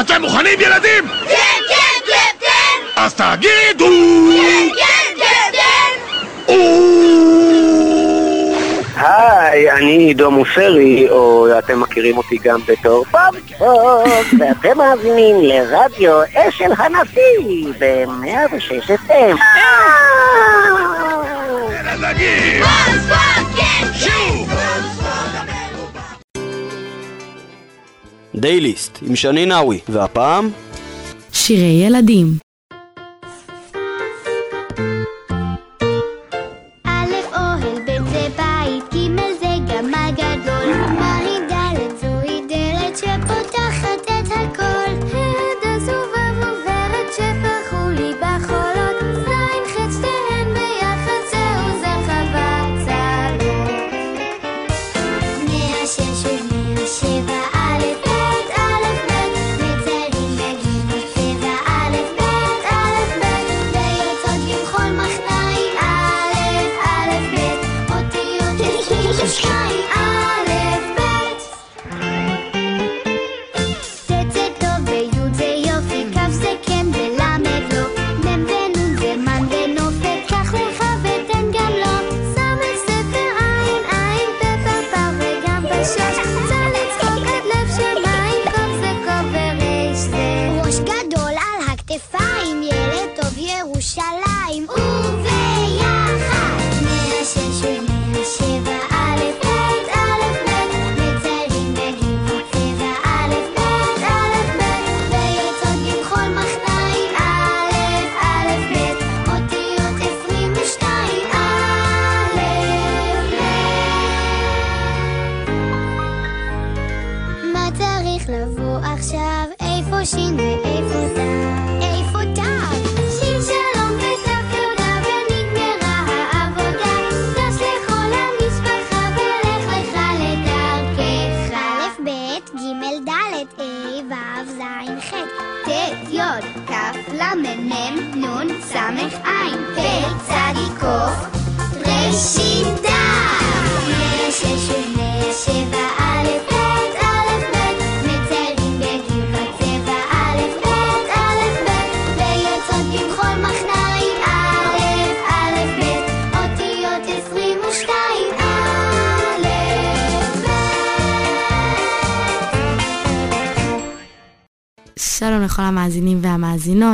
אתם מוכנים ילדים? כן, כן, קפטן! אז תגידו! כן, כן, קפטן! היי, אני עידו מוסרי, או אתם מכירים אותי גם בתור בוב בוב, ואתם מאזינים לרדיו אשל הנשיא ב-106 FM. בוא, בוא, כן, דייליסט עם שני נאווי, והפעם? שירי ילדים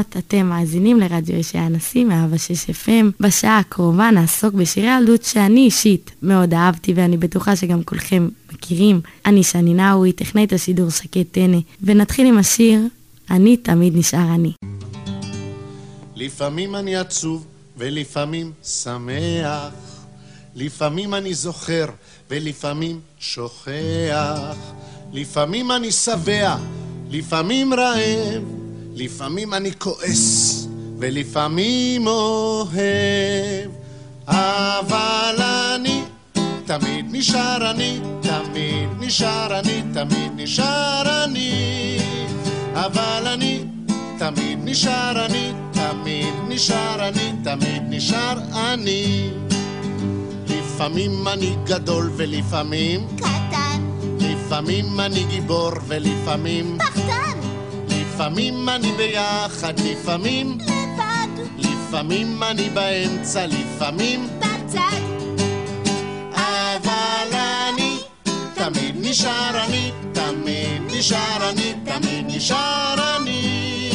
והמאזינות, אתם מאזינים לרדיו ישי הנשיא מאהבה 6 FM. בשעה הקרובה נעסוק בשירי ילדות שאני אישית מאוד אהבתי ואני בטוחה שגם כולכם מכירים. אני שני נאווי, טכנאית השידור שקד טנא, ונתחיל עם השיר "אני תמיד נשאר אני". לפעמים אני עצוב ולפעמים שמח, לפעמים אני זוכר ולפעמים שוכח, לפעמים אני שבע, לפעמים רעב, לפעמים אני כועס ולפעמים אוהב, אבל אני תמיד נשאר אני, תמיד נשאר אני, תמיד נשאר אני, אבל אני תמיד נשאר אני, תמיד נשאר אני, תמיד נשאר אני. לפעמים אני גדול ולפעמים, קטן, לפעמים אני גיבור ולפעמים, פחדן, לפעמים אני ביחד, לפעמים, לבד, לפעמים אני באמצע, לפעמים, בצד, אבל אני תמיד נשאר אני, תמיד נשאר אני, תמיד נשאר אני.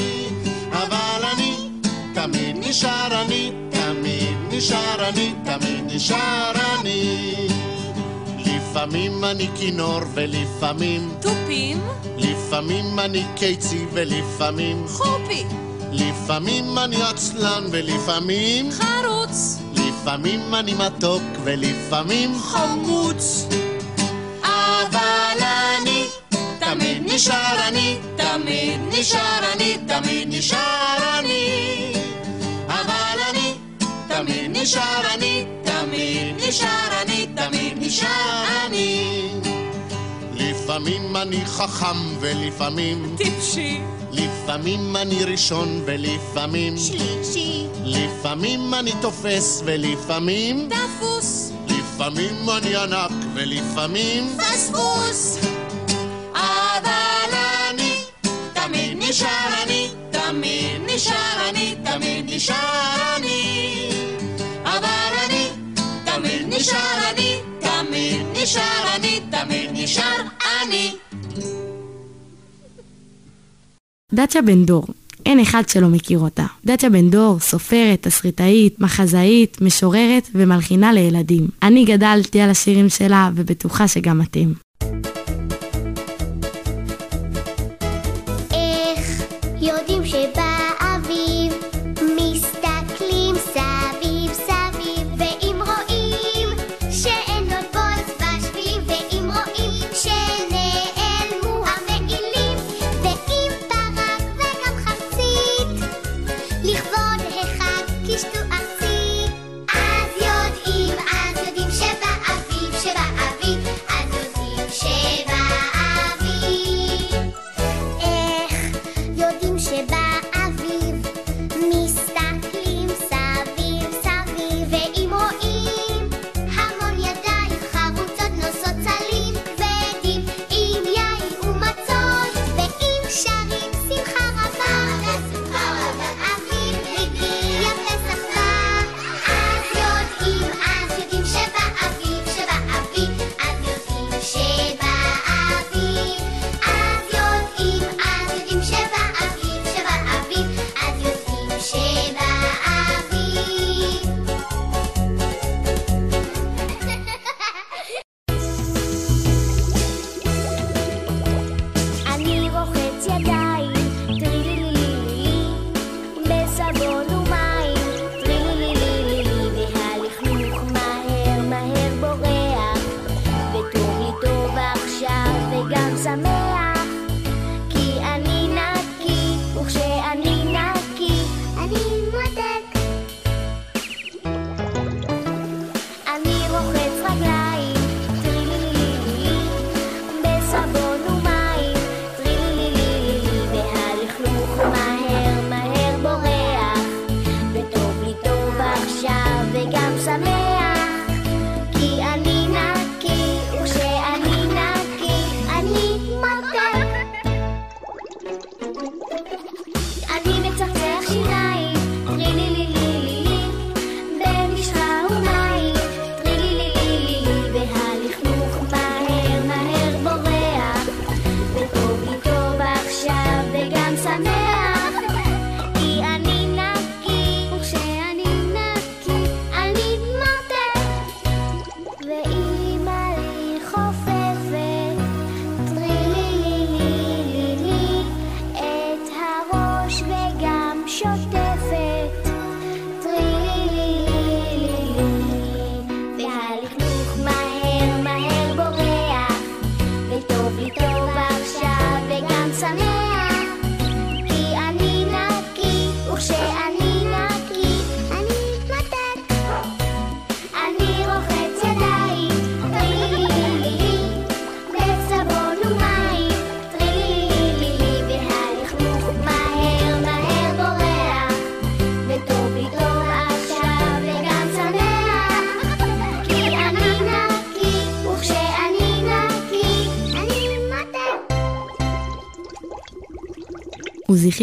אבל אני תמיד נשאר אני, תמיד נשאר אני, תמיד נשאר אני. לפעמים אני כינור ולפעמים, תופים, לפעמים אני קיצי ולפעמים, חופי, לפעמים אני עצלן ולפעמים, חרוץ, לפעמים אני מתוק ולפעמים חמוץ, אבל אני תמיד נשאר אני, תמיד נשאר אני, תמיד נשאר אני. אבל אני תמיד נשאר אני, תמיד נשאר אני, נשאר אני. לפעמים אני חכם ולפעמים טיפשי. לפעמים אני ראשון ולפעמים שלישי. לפעמים אני תופס ולפעמים תפוס. לפעמים אני ענק ולפעמים פספוס. אבל אני תמיד נשאר אני, תמיד נשאר אני, תמיד נשאר אני. אבל אני תמיד נשאר נשאר אני. דצ'ה בן דור, אין אחד שלא מכיר אותה. דצ'ה בן דור, סופרת, תסריטאית, מחזאית, משוררת ומלחינה לילדים. אני גדלתי על השירים שלה, ובטוחה שגם אתם.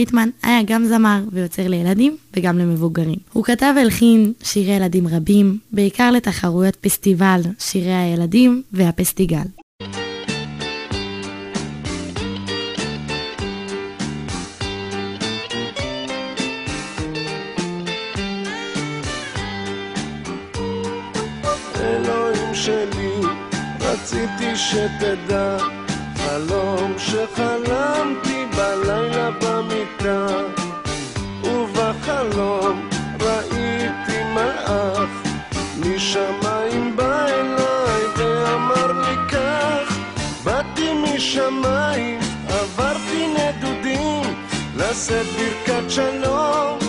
גיטמן היה גם זמר ויוצר לילדים וגם למבוגרים. הוא כתב והלחין שירי ילדים רבים, בעיקר לתחרויות פסטיבל שירי הילדים והפסטיגל. שתדע, חלום שחלמתי בזקנה ובחלום ראיתי מלאך משמיים בא אליי ואמר לי כך באתי משמיים עברתי נדודים לשאת ברכת שלום.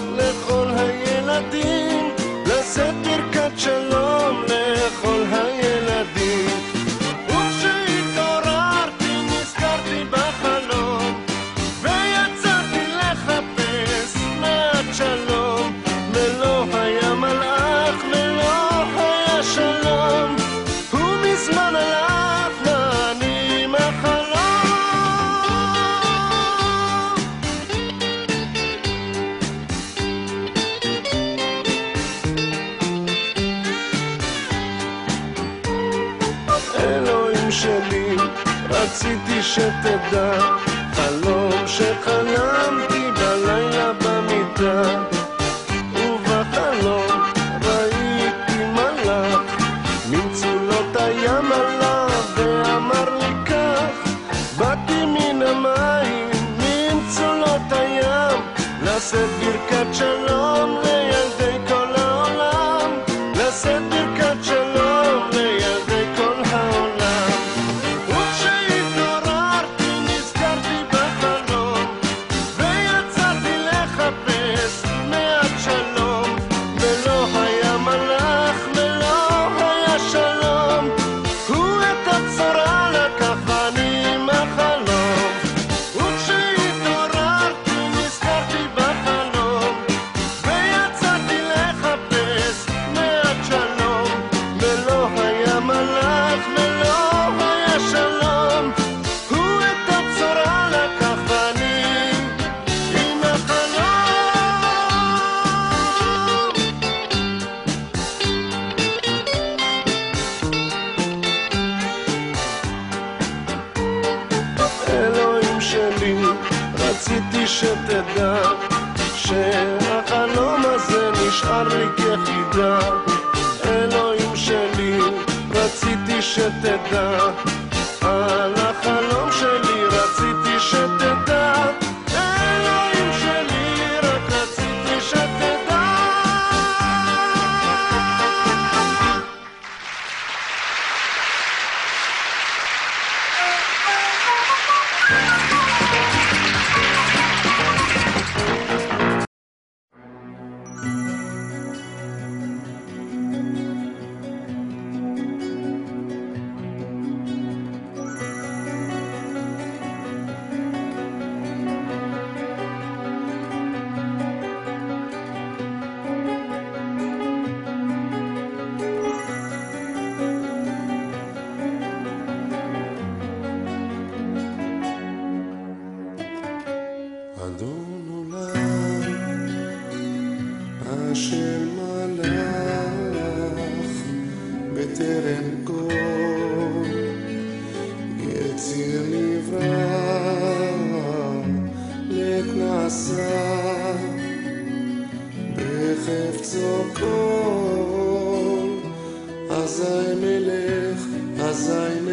Azay melech, azay melech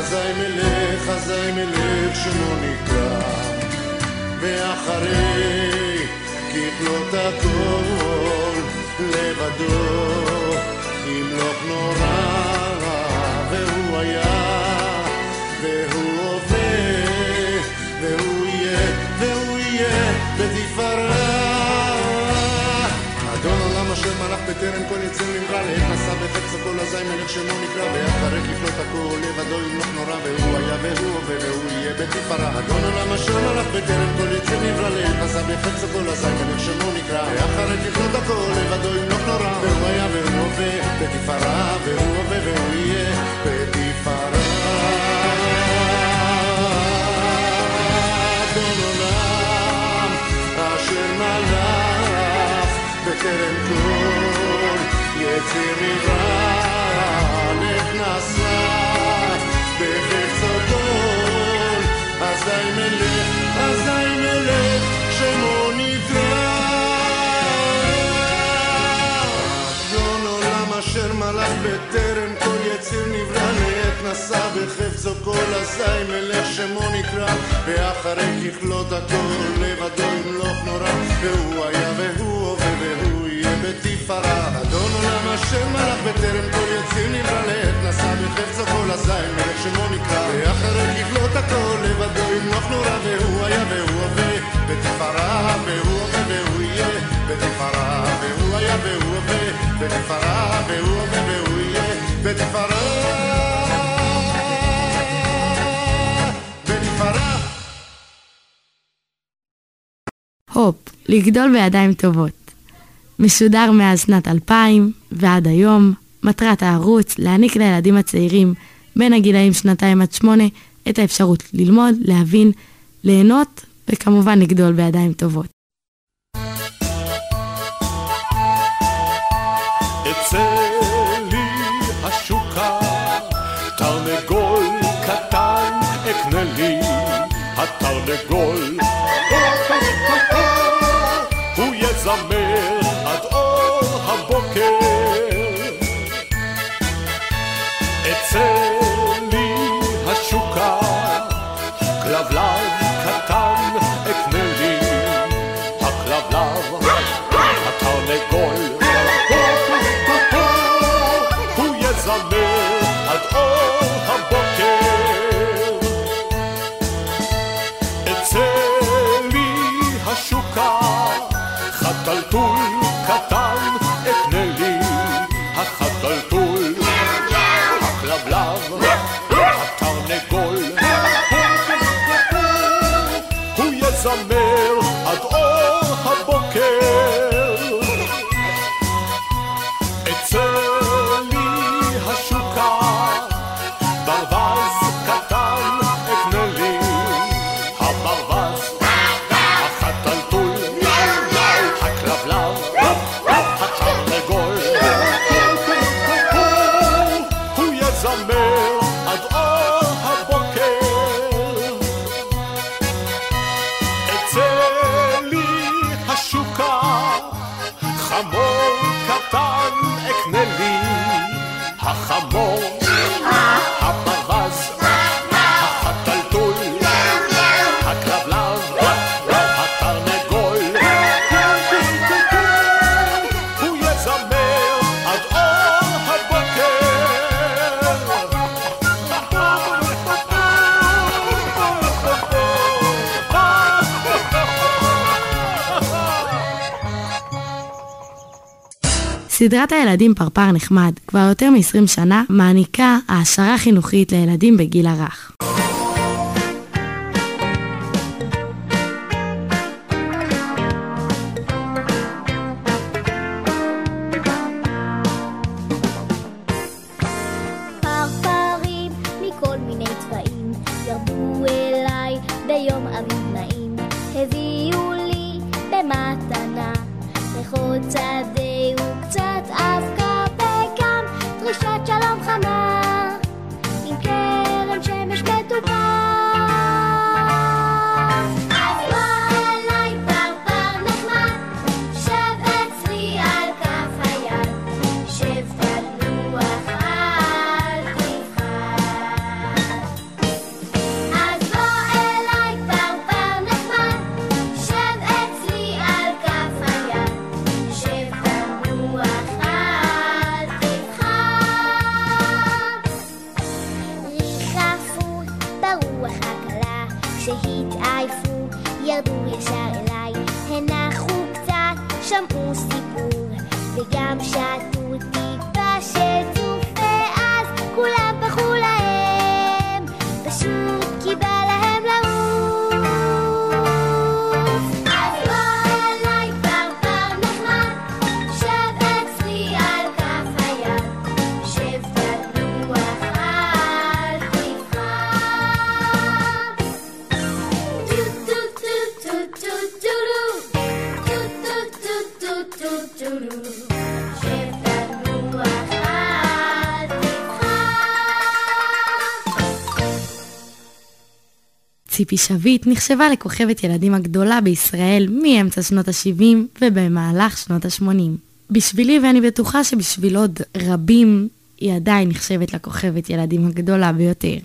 חזאי מלך, חזאי מלך שמו נקרא, ואחרי ככלות הכל לבדו, ימלוך לא נורא, והוא היה, והוא הווה, והוא יהיה, והוא יהיה בתפארת. בטרם כל יצא נברא לעת נסע בחפצו כל הזיימן איך שמו נקרא ואחרי כפלות הכל לבדו ימלוך נורא והוא היה והוא הווה והוא יהיה בתפארה אדון עולם אשר מלך בטרם כל יצא נברא לעת נסע בחפצו כל הזיימן איך שמו נקרא. ואחרי כפלות הכל לבדו ימלוך נורא והוא היה והוא הווה בתפארה והוא הווה והוא יהיה בתפארה אדון עולם אשר מלך בטרם כל נשא כל אזי מלך שמו נקרא ואחרי ככלות הכל לבדו ימלוך נורא והוא היה והוא הווה והוא בתפארה אדון עולם אשר מלך בטרם כל יציר נברא לעת נשא בחפצו כל אזי מלך שמו נקרא. ואחרי ככלות הכל לבדו ימלוך נורא והוא היה והוא הווה. בתפארה והוא הווה והוא יהיה. בתפארה והוא היה והוא הווה. בתפארה והוא הווה והוא יהיה. בתפארה הופ, לגדול בידיים טובות. משודר מאז שנת 2000 ועד היום, מטרת הערוץ להעניק לילדים הצעירים בין הגילאים שנתיים עד שמונה את האפשרות ללמוד, להבין, ליהנות וכמובן לגדול בידיים טובות. התרנגול הוא יזמר somente. סדרת הילדים פרפר נחמד, כבר יותר מ-20 שנה, מעניקה העשרה חינוכית לילדים בגיל הרך. ציפי שביט נחשבה לכוכבת ילדים הגדולה בישראל מאמצע שנות ה-70 ובמהלך שנות ה-80. בשבילי, ואני בטוחה שבשביל עוד רבים, היא עדיין נחשבת לכוכבת ילדים הגדולה ביותר.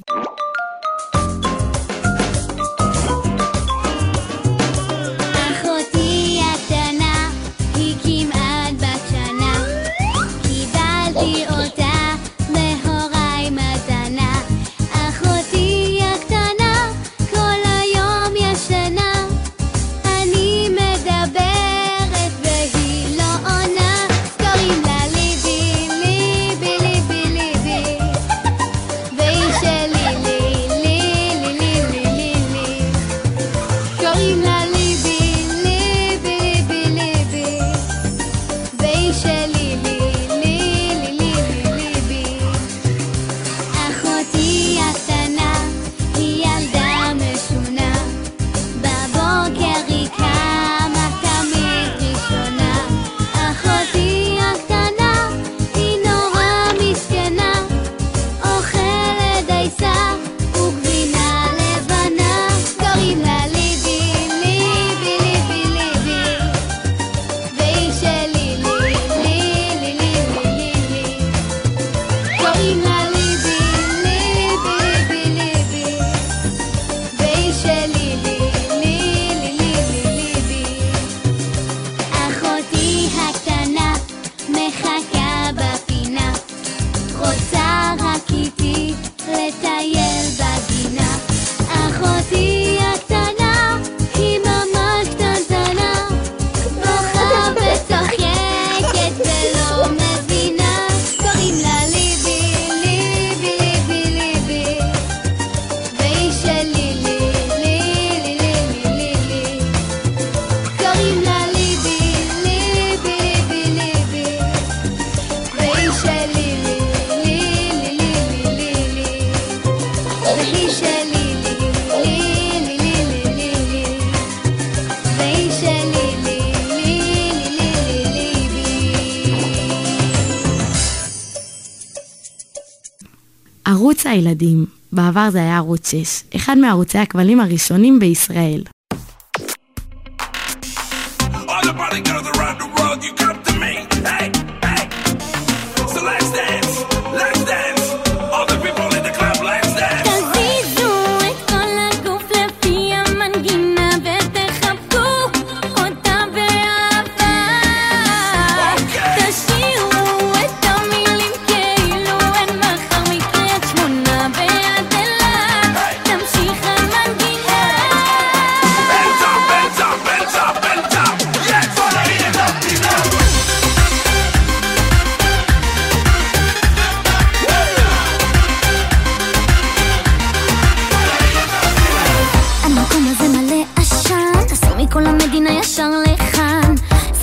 ילדים. בעבר זה היה ערוץ 6, אחד מערוצי הכבלים הראשונים בישראל.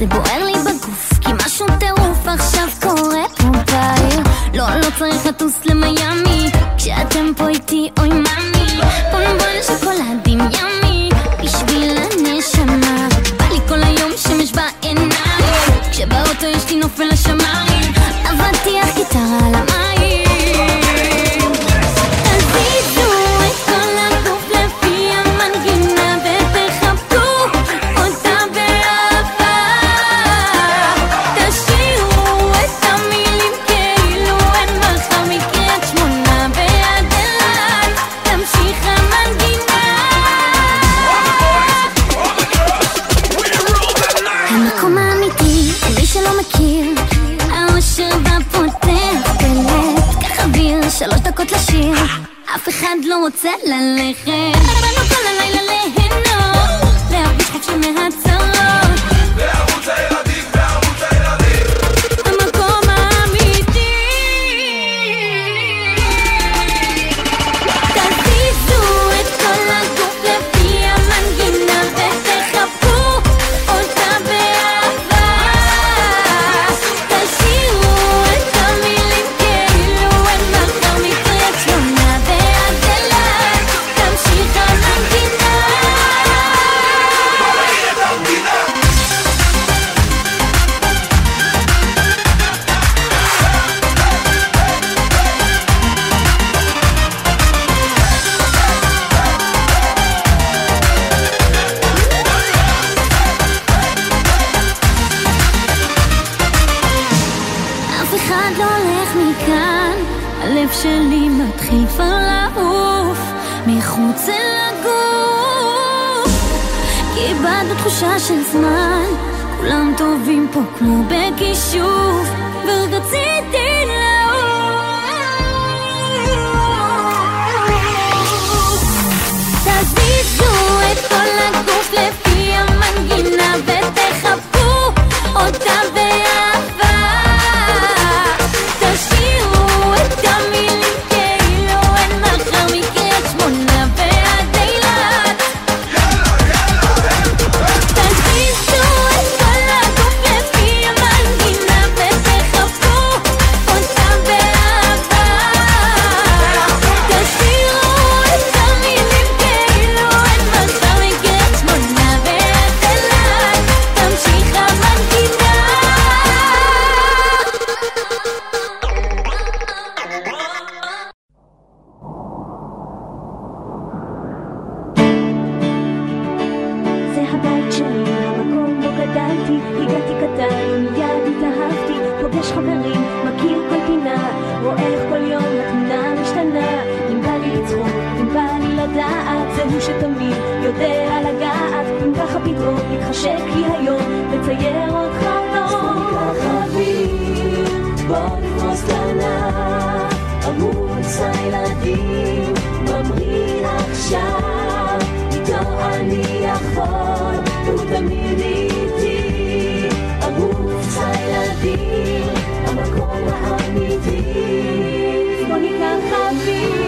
זה בוער לי בגוף, כי משהו טירוף עכשיו קורה פה בעיר. לא, לא צריך לטוס למיאמי, כשאתם פה איתי, אוי מה... אחד לא הולך מכאן, הלב שלי מתחיל כבר לעוף מחוץ אל הגוף. איבדנו תחושה של זמן, כולם טובים פה כמו בכישוף, ורק רציתי לעוף. תזיזו את כל הגוף לפי המנגינה ותחבקו אותה באהבה. הילדים, ממריא עכשיו. איתו אני יכול, הוא תמיד איתי. ערוץ הילדים, המקום האמיתי. בוא ניקח אוויר,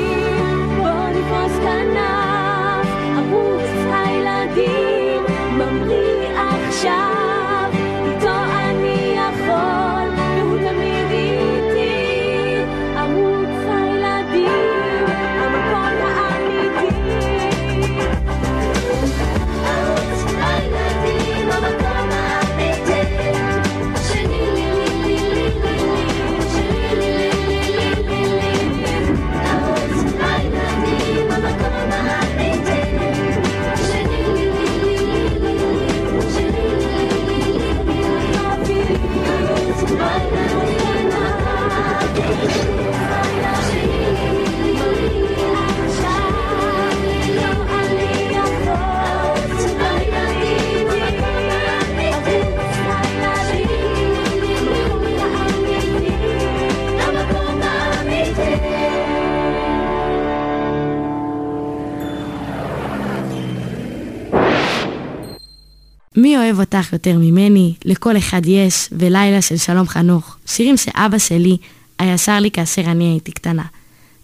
אוהב אותך יותר ממני, לכל אחד יש, ולילה של שלום חנוך. שירים שאבא שלי היה שר לי כאשר אני הייתי קטנה.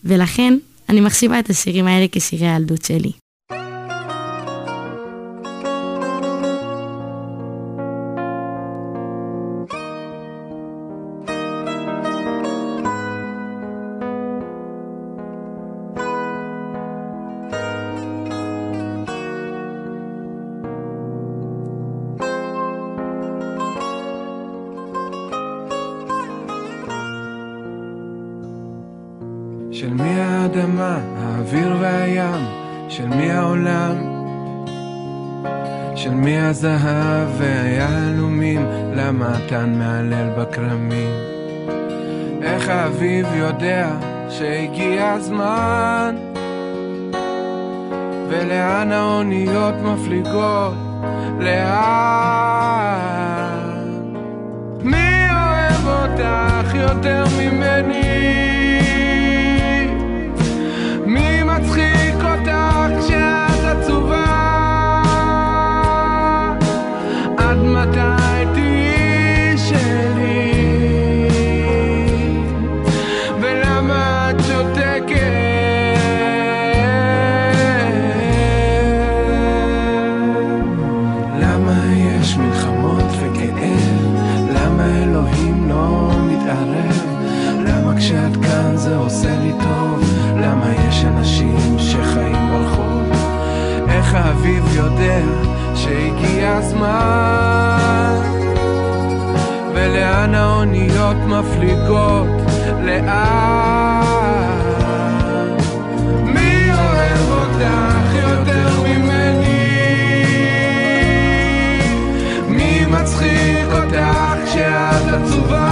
ולכן, אני מחשיבה את השירים האלה כשירי הילדות שלי. האוויר והים, של מי העולם, של מי הזהב והיהלומים, למה התן מהלל בכרמים? איך האביב יודע שהגיע הזמן? ולאן האוניות מפליגות? לאן? מי אוהב אותך יותר ממני? האוניות מפליגות? לאן? מי אוהב אותך יותר ממני? מי מצחיק אותך כשאת עצובה?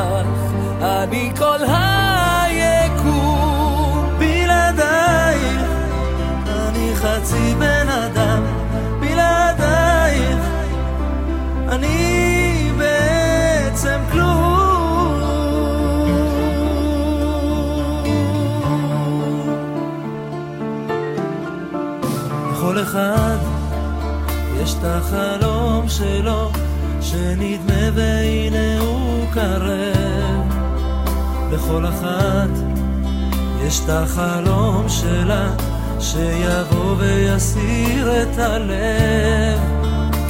ואיתך אני כל היקום. בלעדייך אני חצי בן אדם, בלעדייך אני בעצם כלום. לכל אחד יש את החלום שלו, שנדמה והנה הוא קרב. לכל אחת יש את החלום שלה, שיבוא ויסיר את הלב,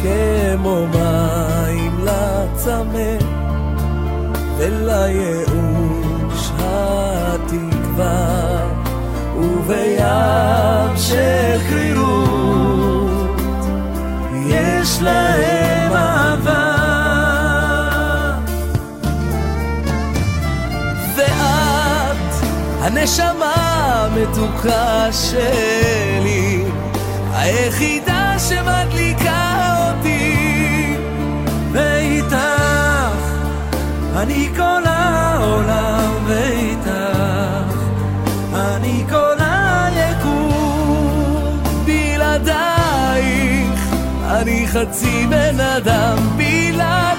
כמו מים לצמא, ולייאוש התקווה, ובים של קרירות יש להם הנשמה המתוקה שלי, היחידה שמדליקה אותי, ואיתך אני כל העולם, ואיתך אני כל היקום, בלעדייך אני חצי בן אדם, בלעדייך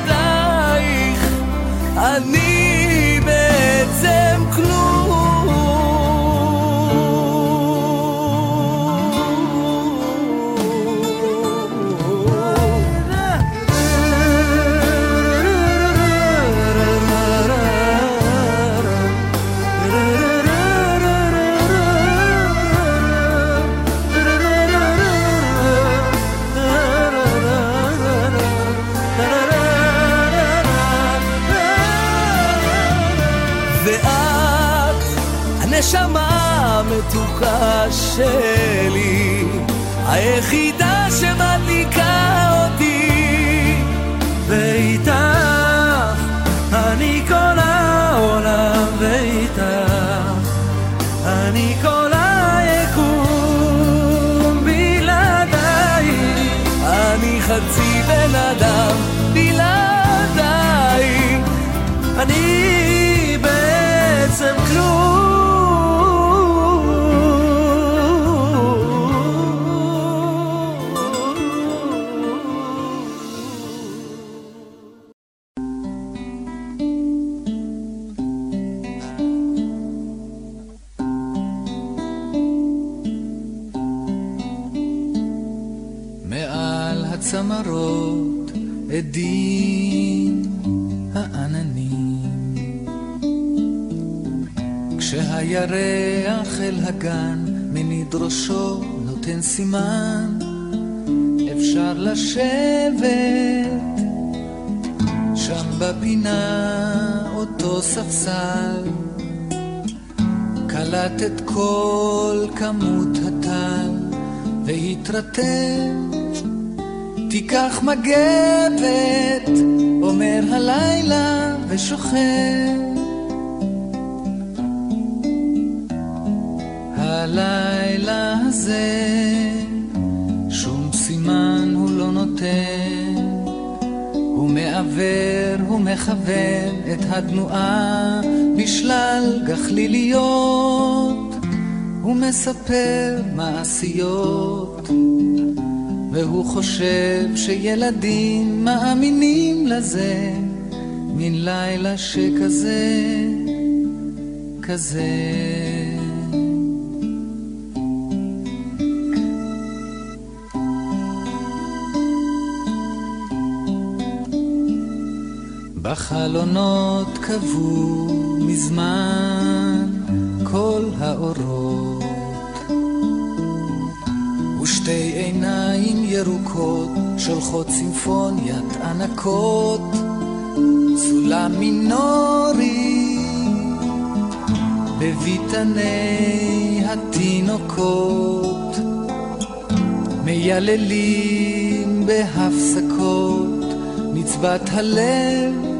כשהירח אל הגן מניד ראשו נותן סימן. אפשר לשבת שם בפינה אותו ספסל. קלט את כל כמות הטל והתרתם תיקח מגבת, אומר הלילה ושוכב. הלילה הזה שום סימן הוא לא נותן, הוא מעוור, הוא מכוון את התנועה בשלל גחליליות, הוא מספר מעשיות. והוא חושב שילדים מאמינים לזה, מין לילה שכזה, כזה. בחלונות קבעו מזמן כל האורות. ושתי עיניים ירוקות שולחות סימפוניית ענקות, סולם מינורי בביתני התינוקות, מייללים בהפסקות מצוות הלב,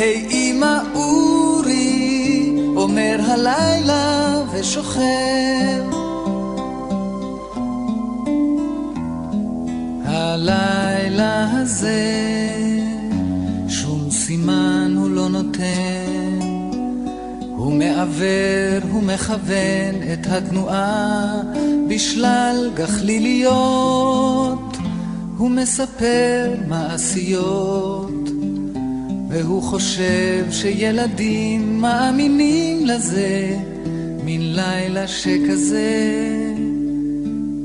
היי אמא אורי, אומר הלילה ושוכב. הלילה הזה שום סימן הוא לא נותן. הוא מעוור, הוא מכוון את התנועה בשלל גחליליות. הוא מספר מעשיות והוא חושב שילדים מאמינים לזה מין לילה שכזה,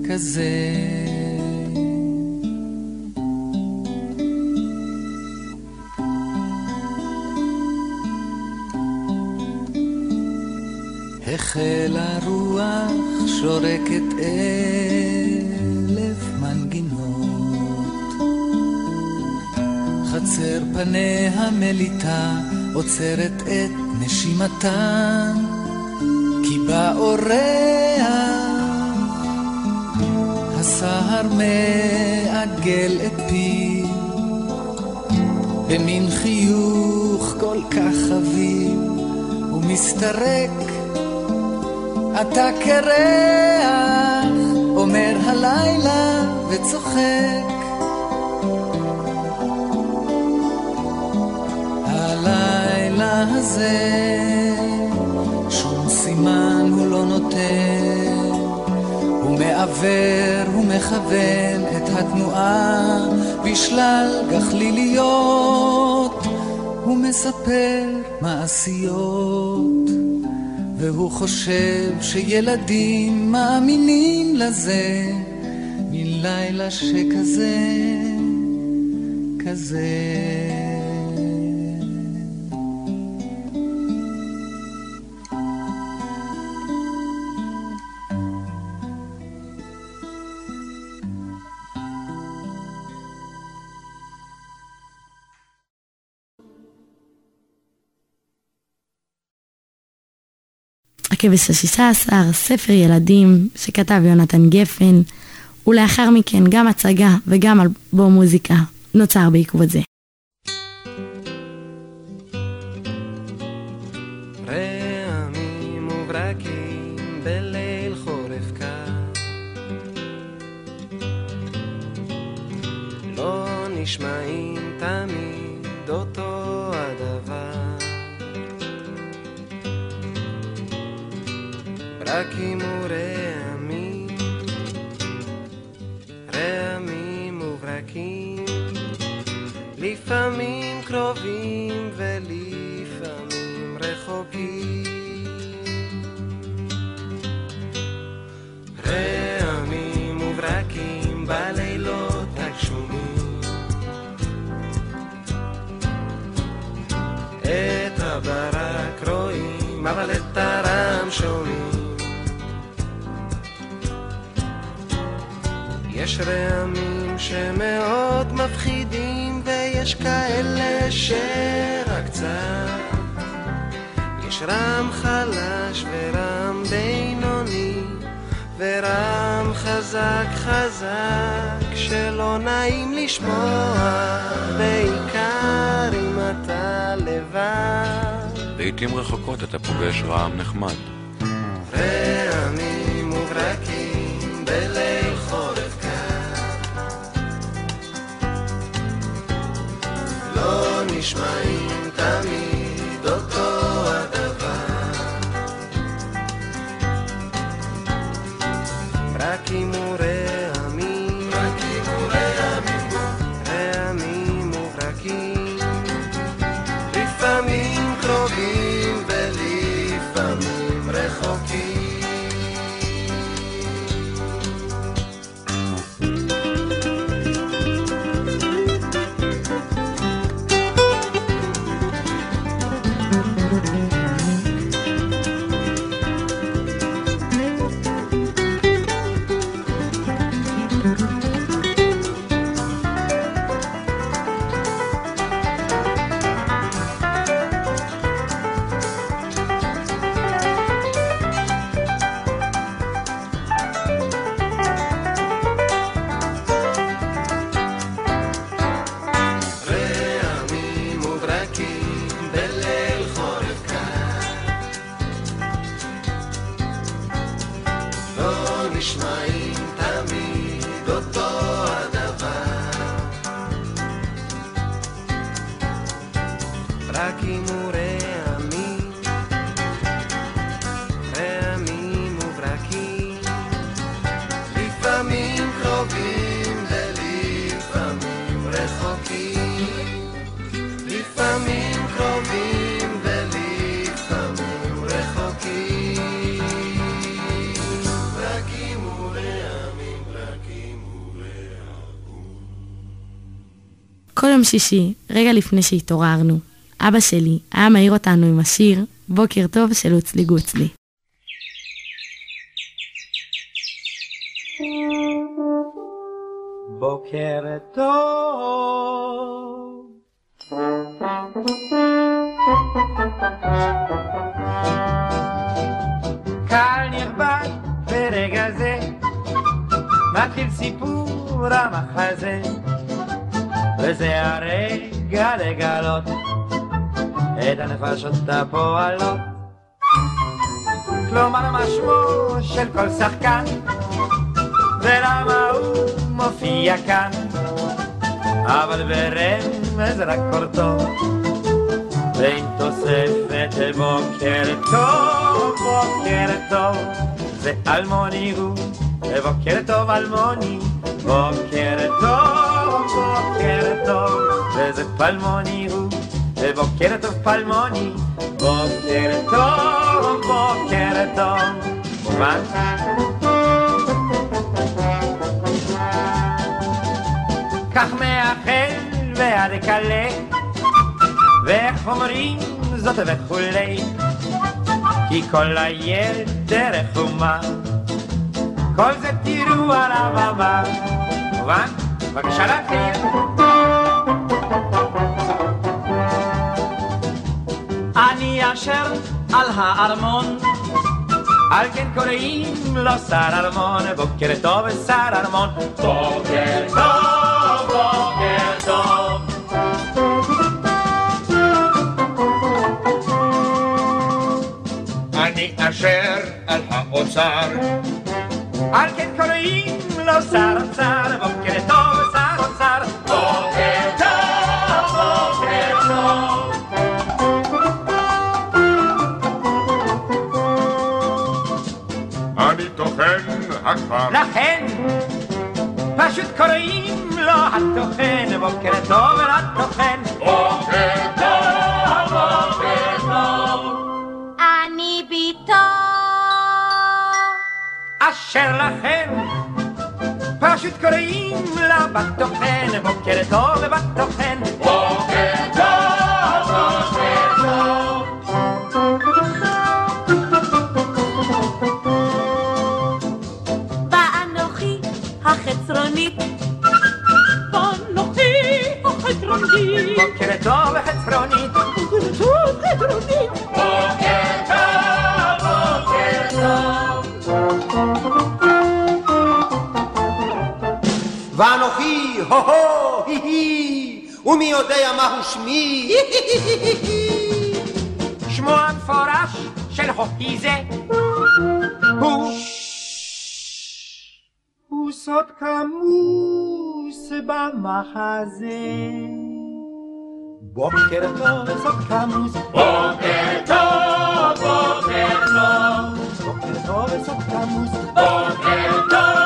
כזה. החלה רוח שורקת אלף חצר פניה מליטה עוצרת את נשימתה, כי באורח הסהר מעגל את פיו, במין חיוך כל כך חביב, ומסתרק אתה קרח, אומר הלילה וצוחק. הזה, שום סימן הוא לא נותן, הוא מעוור, הוא מכוון את התנועה בשלל גחליליות, הוא מספר מעשיות. והוא חושב שילדים מאמינים לזה, מין לילה שכזה, כזה. הכבש השישה עשר, ספר ילדים שכתב יונתן גפן, ולאחר מכן גם הצגה וגם אלבום מוזיקה נוצר בעקבות זה. רעמים ברקים ורעמים, רעמים וברקים, לפעמים קרובים ולפעמים רחוקים. רעמים וברקים בלילות הגשומים. את הברק רואים, אבל את הרם שומעים. יש רעמים שמאוד מפחידים, ויש כאלה שרק קצת. יש רם חלש ורם בינוני, ורם חזק חזק, שלא נעים לשמוע, בעיקר אם אתה לבד. לעתים רחוקות אתה פוגש רעם נחמד. שישי, רגע לפני שהתעוררנו, אבא שלי היה מעיר אותנו עם השיר "בוקר טוב של אוצלי גוצלי". בוקר טוב. קהל נכבד ברגע זה, מתחיל סיפור המחזה, וזה הרגע לגלות את הנפשות הפועלות. כלומר מה שמו של כל שחקן, ולמה הוא מופיע כאן, אבל ברמז רק קורטו, ועם תוספת בוקר טוב, בוקר טוב, זה אלמוני הוא, ובוקר טוב אלמוני, בוקר טוב, בוקר טוב, וזה פלמוני הוא, ובוקר טוב פלמוני, בוקר טוב, בוקר טוב, מובן? כך מאחל ועד כלה, ואיך אומרים זאת וכולי, כי כל היתר רחומה, כל זה תראו על הבמה. מובן? בבקשה להתחיל. אני אשר על הארמון, על כן קוראים לו שר ארמון, בוקר טוב שר ארמון, בוקר טוב, בוקר טוב. אני אשר על האוצר, על כן קוראים לו שר אוצר, בוקר טוב לכן פשוט קוראים לו הטוחן, בוקר טוב לטוחן. בוקר טוב, בוקר טוב. אני ביתו. אשר לכם פשוט קוראים לה בטוחן, בוקר טוב בטוחן. בוקר בוקר טוב חצרונית. בוקר טוב חצרונית. בוקר טוב, בוקר טוב. ואנוכי, הו-הו, הי-הי, ומי יודע מהו שמי? שמו המפורש של הוקי זה הוא הוא סוד כמוס במחזה בוקר טוב סוד כמוס בוקר טוב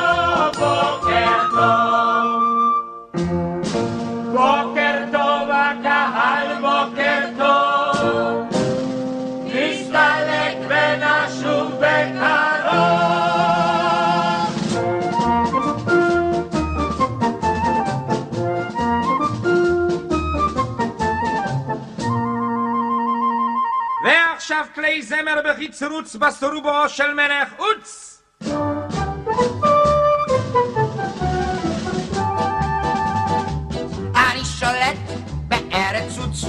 בוקר טוב ועכשיו כלי זמר בחיצרוץ בסורובו של מלך עוץ אני שולט בארץ עוץ.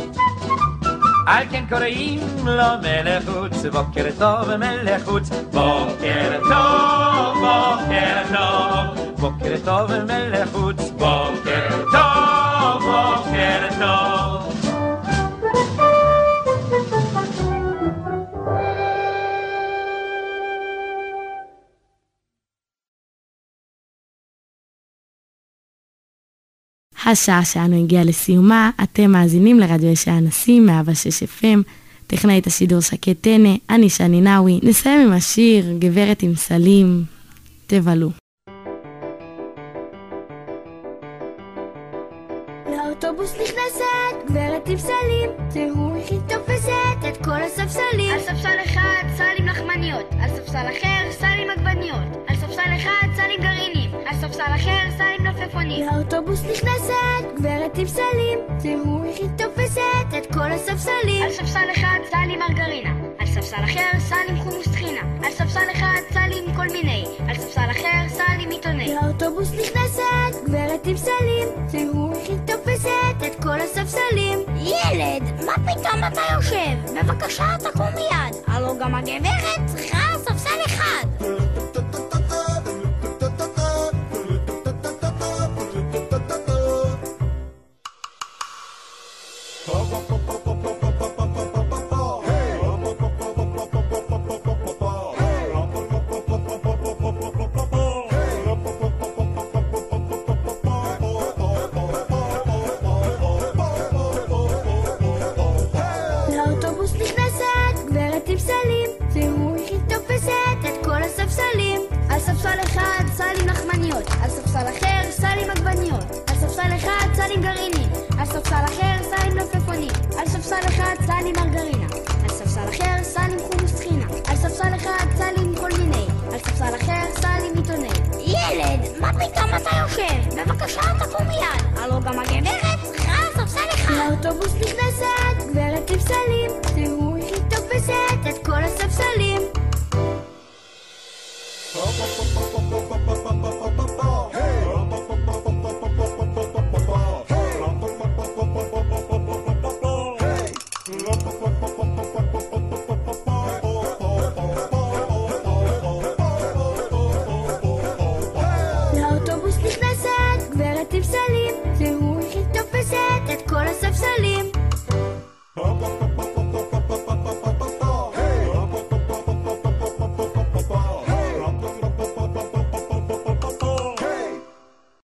על כן קוראים לו מלך חוץ, בוקר טוב מלך חוץ, בוקר טוב, בוקר טוב, בוקר טוב מלך חוץ, בוקר טוב, השעה שלנו הגיעה לסיומה, אתם מאזינים לרדיו יש האנסי, 106 FM, טכנאית השידור שקד טנא, אני שני נאווי, נסיים עם השיר גברת עם סלים, תבלו. לאוטובוס נכנסת, גברת עם סלים, תראו איך היא תופסת את כל הספסלים. על ספסל אחד סל עם לחמניות, על ספסל אחר סל עם עגבניות, על ספסל אחד סל עם גרעינים, על ספסל אחר סל עם נופפונים. לאוטובוס נכנסת, גברת עם סלים, תראו איך היא תופסת את כל הספסלים. על ספסל אחד סל עם מרגרינה, על ספסל אחר סל עם חומוס טחינה, על ספסל אחד סל עם כל מיני, על ספסל אחר סל עם עיתוני. לאוטובוס נכנסת, גברת עם סלים, תראו איך היא תופסת את כל הספסלים. ילד, מה פתאום אתה יושב? בבקשה, תקום מיד. הלו גם הגברת צריכה